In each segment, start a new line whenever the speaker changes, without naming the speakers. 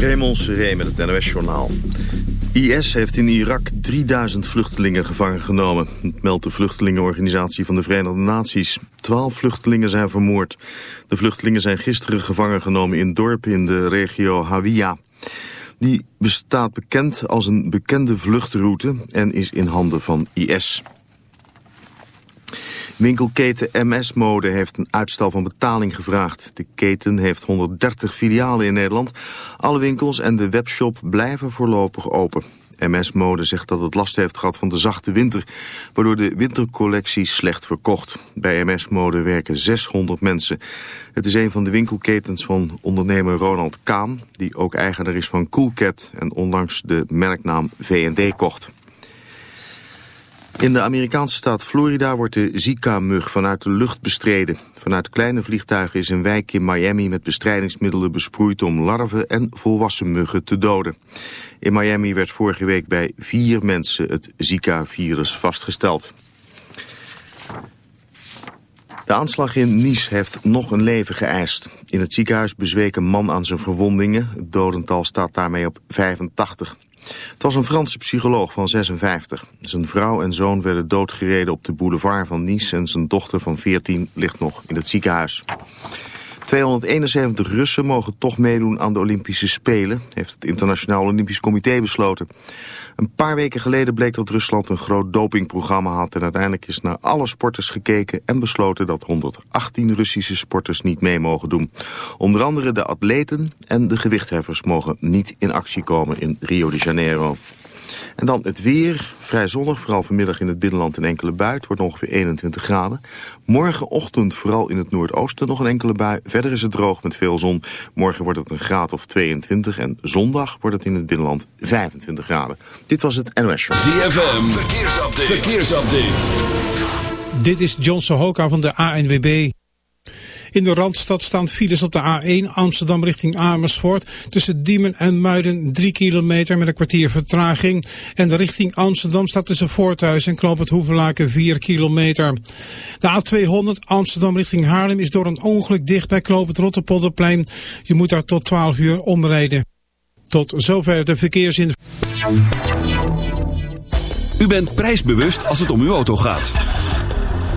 Raymond Seré met het NOS-journaal. IS heeft in Irak 3000 vluchtelingen gevangen genomen. Het meldt de vluchtelingenorganisatie van de Verenigde Naties. Twaalf vluchtelingen zijn vermoord. De vluchtelingen zijn gisteren gevangen genomen in dorpen in de regio Hawija. Die bestaat bekend als een bekende vluchtroute en is in handen van IS. Winkelketen MS Mode heeft een uitstel van betaling gevraagd. De keten heeft 130 filialen in Nederland. Alle winkels en de webshop blijven voorlopig open. MS Mode zegt dat het last heeft gehad van de zachte winter, waardoor de wintercollectie slecht verkocht. Bij MS Mode werken 600 mensen. Het is een van de winkelketens van ondernemer Ronald Kaan, die ook eigenaar is van Coolcat en onlangs de merknaam V&D kocht. In de Amerikaanse staat Florida wordt de Zika-mug vanuit de lucht bestreden. Vanuit kleine vliegtuigen is een wijk in Miami met bestrijdingsmiddelen besproeid om larven en volwassen muggen te doden. In Miami werd vorige week bij vier mensen het Zika-virus vastgesteld. De aanslag in Nice heeft nog een leven geëist. In het ziekenhuis bezweek een man aan zijn verwondingen. Het dodental staat daarmee op 85. Het was een Franse psycholoog van 56. Zijn vrouw en zoon werden doodgereden op de boulevard van Nice... en zijn dochter van 14 ligt nog in het ziekenhuis. 271 Russen mogen toch meedoen aan de Olympische Spelen, heeft het Internationaal Olympisch Comité besloten. Een paar weken geleden bleek dat Rusland een groot dopingprogramma had en uiteindelijk is naar alle sporters gekeken en besloten dat 118 Russische sporters niet mee mogen doen. Onder andere de atleten en de gewichtheffers mogen niet in actie komen in Rio de Janeiro. En dan het weer. Vrij zonnig, vooral vanmiddag in het binnenland een enkele bui. Het wordt ongeveer 21 graden. Morgenochtend vooral in het noordoosten nog een enkele bui. Verder is het droog met veel zon. Morgen wordt het een graad of 22. En zondag wordt het in het binnenland 25 graden. Dit was het NOS Show.
ZFM, verkeersupdate. verkeersupdate.
Dit is John Sohoka van de ANWB. In de Randstad staan files op de A1 Amsterdam richting Amersfoort. Tussen Diemen en Muiden 3 kilometer met een kwartier vertraging. En de richting Amsterdam staat tussen Voorthuis en Knoop het Hoevelaken 4 kilometer. De A200 Amsterdam richting Haarlem is door een ongeluk dicht bij Knoop het Rotterpolderplein. Je moet daar tot 12 uur omrijden. Tot zover de verkeersin.
U bent prijsbewust als het om uw auto gaat.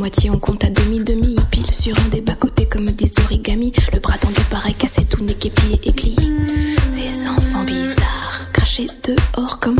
moitié, on compte à demi-demi. Pile sur un des bas-côtés comme des origamis. Le bras tendu paraît cassé, tout nez, képi et églié. Ces enfants bizarres, crachés dehors comme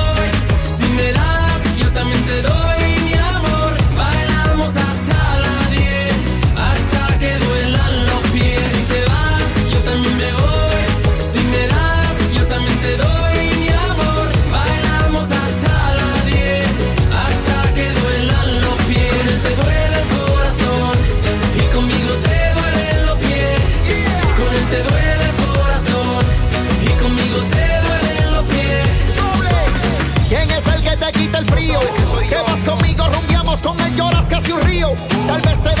me I. si
un río, tal vez te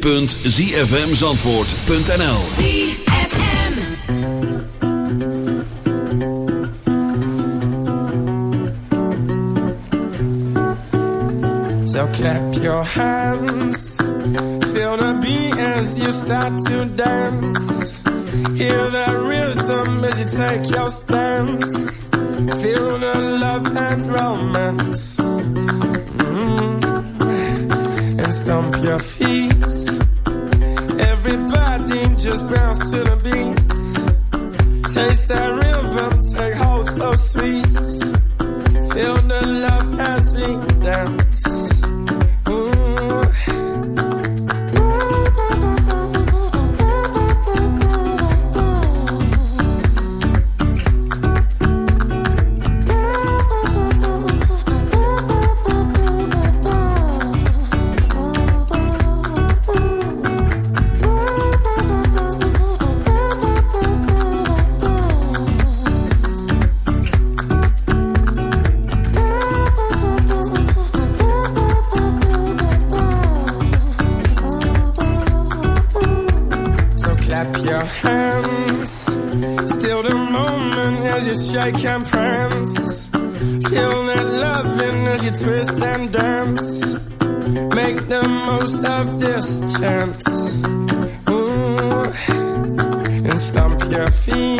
www.zfmzandvoort.nl
shake and prance. Feel that loving as you twist and dance. Make the most of this chance. Ooh. And stomp your feet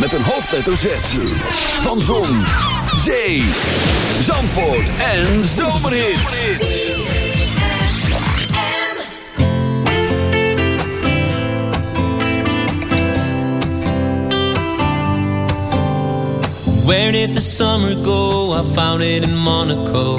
Met een hoofdletter Z. Van Zon, Zee, Zandvoort en Zomerhits.
Where did the summer go? I found it in Monaco,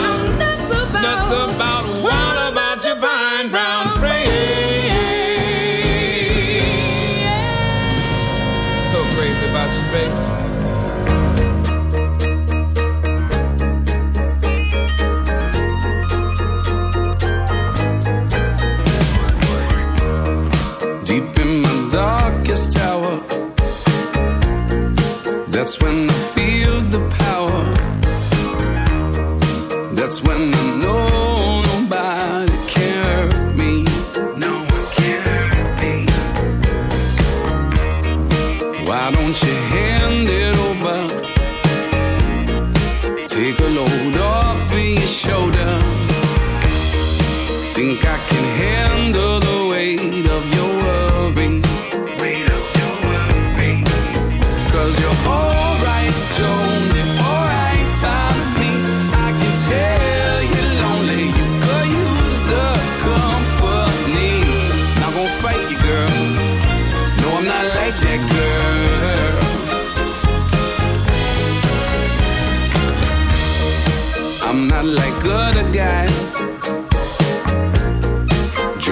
nuts about,
what about your fine brown frame? So crazy about you, baby.
Deep in my darkest hour, that's when I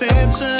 senses